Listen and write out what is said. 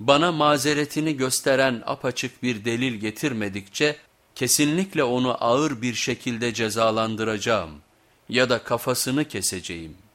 Bana mazeretini gösteren apaçık bir delil getirmedikçe kesinlikle onu ağır bir şekilde cezalandıracağım ya da kafasını keseceğim.''